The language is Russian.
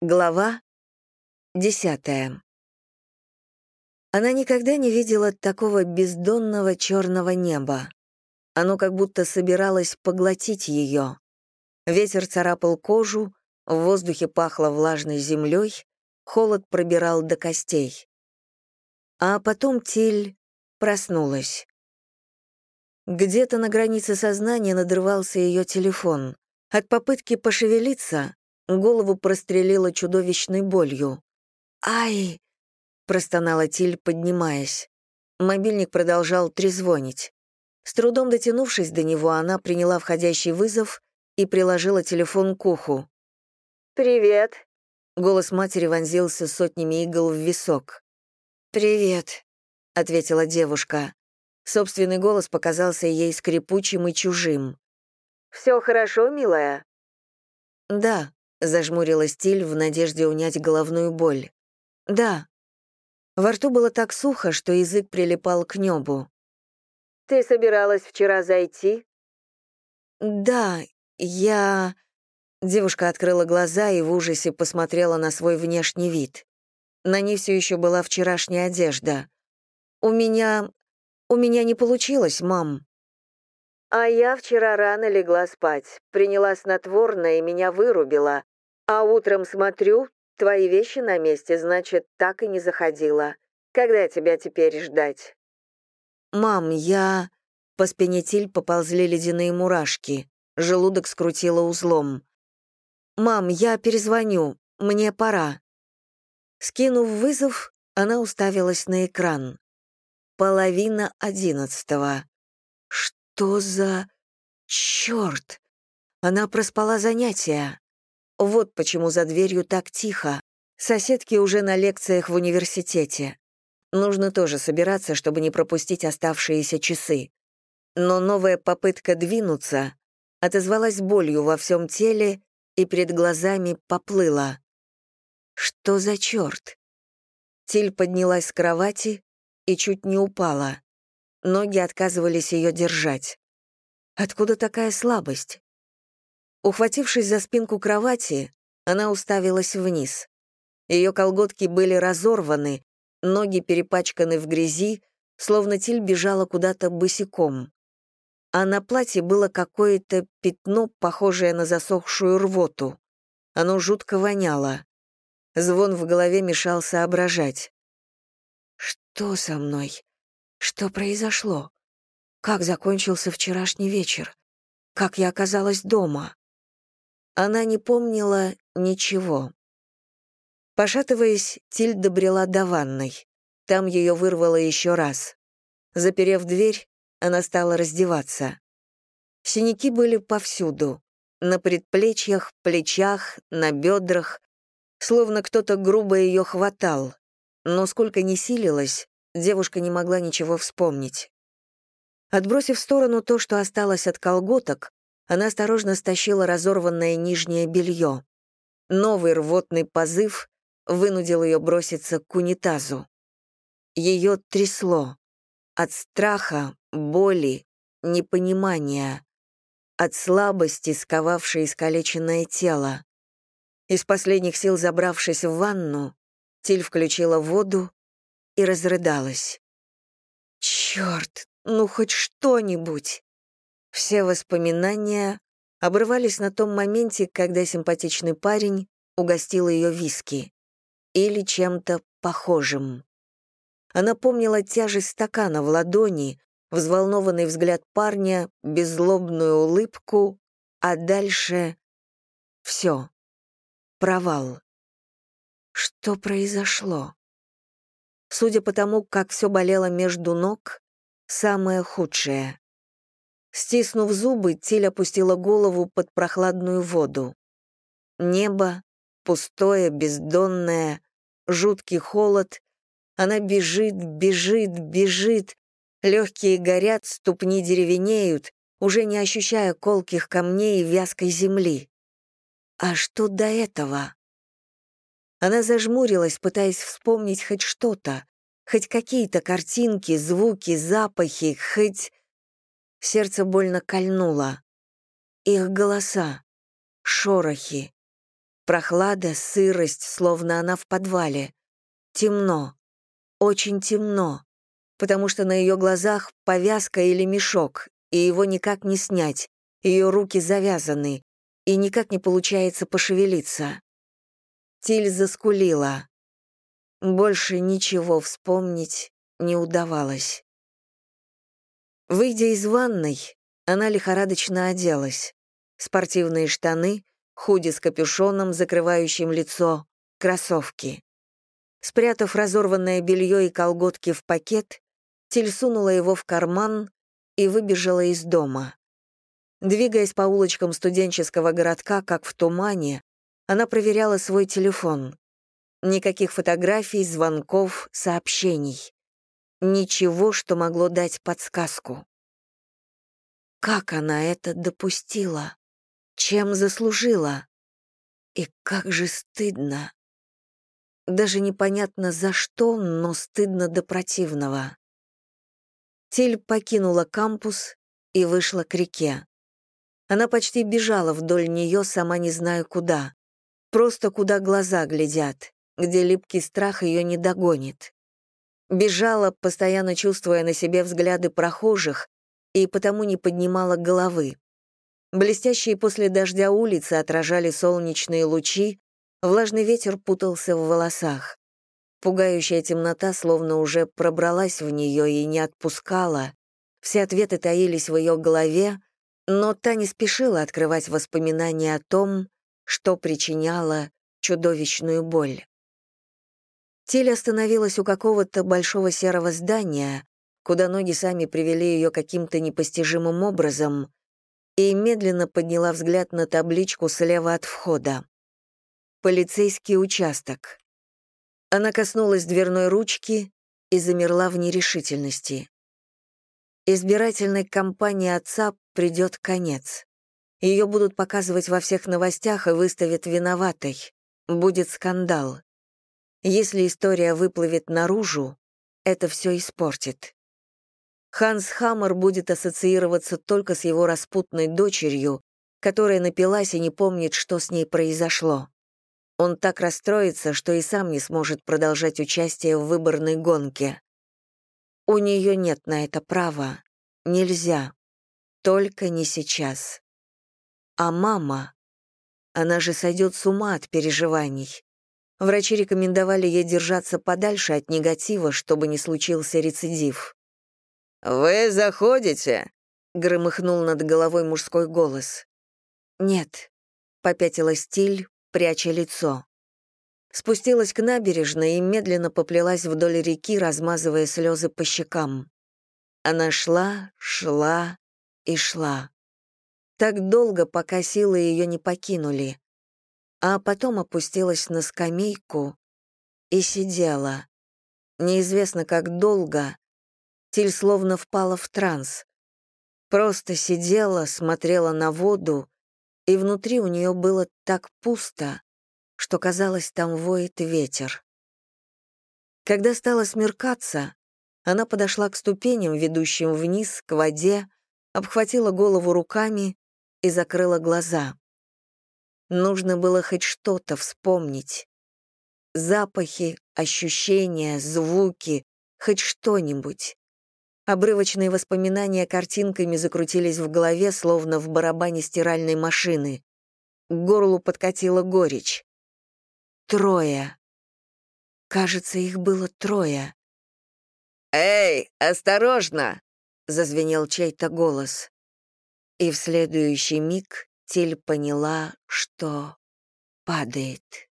Глава десятая. Она никогда не видела такого бездонного черного неба. Оно как будто собиралось поглотить ее. Ветер царапал кожу, в воздухе пахло влажной землей, холод пробирал до костей. А потом Тиль проснулась. Где-то на границе сознания надрывался ее телефон. От попытки пошевелиться Голову прострелило чудовищной болью. «Ай!» — простонала Тиль, поднимаясь. Мобильник продолжал трезвонить. С трудом дотянувшись до него, она приняла входящий вызов и приложила телефон к уху. «Привет», — голос матери вонзился сотнями игл в висок. «Привет», — ответила девушка. Собственный голос показался ей скрипучим и чужим. «Все хорошо, милая?» «Да», Зажмурилась Тиль в надежде унять головную боль. «Да». Во рту было так сухо, что язык прилипал к небу. «Ты собиралась вчера зайти?» «Да, я...» Девушка открыла глаза и в ужасе посмотрела на свой внешний вид. На ней все еще была вчерашняя одежда. «У меня... у меня не получилось, мам». «А я вчера рано легла спать, приняла снотворное и меня вырубила. А утром смотрю, твои вещи на месте, значит, так и не заходила. Когда тебя теперь ждать?» «Мам, я...» По спине Тиль поползли ледяные мурашки. Желудок скрутило узлом. «Мам, я перезвоню. Мне пора». Скинув вызов, она уставилась на экран. Половина одиннадцатого. Что за... Черт! Она проспала занятия. Вот почему за дверью так тихо. Соседки уже на лекциях в университете. Нужно тоже собираться, чтобы не пропустить оставшиеся часы. Но новая попытка двинуться отозвалась болью во всем теле и перед глазами поплыла. Что за черт? Тиль поднялась с кровати и чуть не упала. Ноги отказывались ее держать. Откуда такая слабость? Ухватившись за спинку кровати, она уставилась вниз. Ее колготки были разорваны, ноги перепачканы в грязи, словно Тиль бежала куда-то босиком. А на платье было какое-то пятно, похожее на засохшую рвоту. Оно жутко воняло. Звон в голове мешал соображать. «Что со мной? Что произошло? Как закончился вчерашний вечер? Как я оказалась дома?» Она не помнила ничего. Пошатываясь, Тиль добрела до ванной. Там ее вырвало еще раз. Заперев дверь, она стала раздеваться. Синяки были повсюду. На предплечьях, плечах, на бедрах. Словно кто-то грубо ее хватал. Но сколько ни силилась, девушка не могла ничего вспомнить. Отбросив в сторону то, что осталось от колготок, она осторожно стащила разорванное нижнее белье. Новый рвотный позыв вынудил ее броситься к унитазу. Ее трясло. От страха, боли, непонимания. От слабости, сковавшей искалеченное тело. Из последних сил забравшись в ванну, Тиль включила воду и разрыдалась. «Черт, ну хоть что-нибудь!» Все воспоминания обрывались на том моменте, когда симпатичный парень угостил ее виски. Или чем-то похожим. Она помнила тяжесть стакана в ладони, взволнованный взгляд парня, беззлобную улыбку, а дальше — все. Провал. Что произошло? Судя по тому, как все болело между ног, самое худшее. Стиснув зубы, Тиль опустила голову под прохладную воду. Небо, пустое, бездонное, жуткий холод. Она бежит, бежит, бежит. Легкие горят, ступни деревенеют, уже не ощущая колких камней и вязкой земли. А что до этого? Она зажмурилась, пытаясь вспомнить хоть что-то, хоть какие-то картинки, звуки, запахи, хоть... Сердце больно кольнуло. Их голоса, шорохи. Прохлада, сырость, словно она в подвале. Темно. Очень темно. Потому что на ее глазах повязка или мешок, и его никак не снять. Ее руки завязаны, и никак не получается пошевелиться. Тиль заскулила. Больше ничего вспомнить не удавалось. Выйдя из ванной, она лихорадочно оделась. Спортивные штаны, худи с капюшоном, закрывающим лицо, кроссовки. Спрятав разорванное белье и колготки в пакет, Тиль сунула его в карман и выбежала из дома. Двигаясь по улочкам студенческого городка, как в тумане, она проверяла свой телефон. Никаких фотографий, звонков, сообщений. Ничего, что могло дать подсказку. Как она это допустила? Чем заслужила? И как же стыдно. Даже непонятно за что, но стыдно до противного. Тиль покинула кампус и вышла к реке. Она почти бежала вдоль нее, сама не зная куда. Просто куда глаза глядят где липкий страх ее не догонит. Бежала, постоянно чувствуя на себе взгляды прохожих, и потому не поднимала головы. Блестящие после дождя улицы отражали солнечные лучи, влажный ветер путался в волосах. Пугающая темнота словно уже пробралась в нее и не отпускала. Все ответы таились в ее голове, но та не спешила открывать воспоминания о том, что причиняло чудовищную боль. Тель остановилась у какого-то большого серого здания, куда ноги сами привели ее каким-то непостижимым образом, и медленно подняла взгляд на табличку слева от входа. «Полицейский участок». Она коснулась дверной ручки и замерла в нерешительности. Избирательной кампании отца придет конец. Ее будут показывать во всех новостях и выставят виноватой. Будет скандал. Если история выплывет наружу, это все испортит. Ханс Хаммер будет ассоциироваться только с его распутной дочерью, которая напилась и не помнит, что с ней произошло. Он так расстроится, что и сам не сможет продолжать участие в выборной гонке. У нее нет на это права. Нельзя. Только не сейчас. А мама? Она же сойдет с ума от переживаний. Врачи рекомендовали ей держаться подальше от негатива, чтобы не случился рецидив. «Вы заходите?» — громыхнул над головой мужской голос. «Нет», — попятила стиль, пряча лицо. Спустилась к набережной и медленно поплелась вдоль реки, размазывая слезы по щекам. Она шла, шла и шла. Так долго, пока силы ее не покинули а потом опустилась на скамейку и сидела. Неизвестно, как долго. Тиль словно впала в транс. Просто сидела, смотрела на воду, и внутри у нее было так пусто, что, казалось, там воет ветер. Когда стало смеркаться, она подошла к ступеням, ведущим вниз, к воде, обхватила голову руками и закрыла глаза. Нужно было хоть что-то вспомнить. Запахи, ощущения, звуки, хоть что-нибудь. Обрывочные воспоминания картинками закрутились в голове, словно в барабане стиральной машины. К горлу подкатила горечь. Трое. Кажется, их было трое. «Эй, осторожно!» — зазвенел чей-то голос. И в следующий миг Тиль поняла, что падает.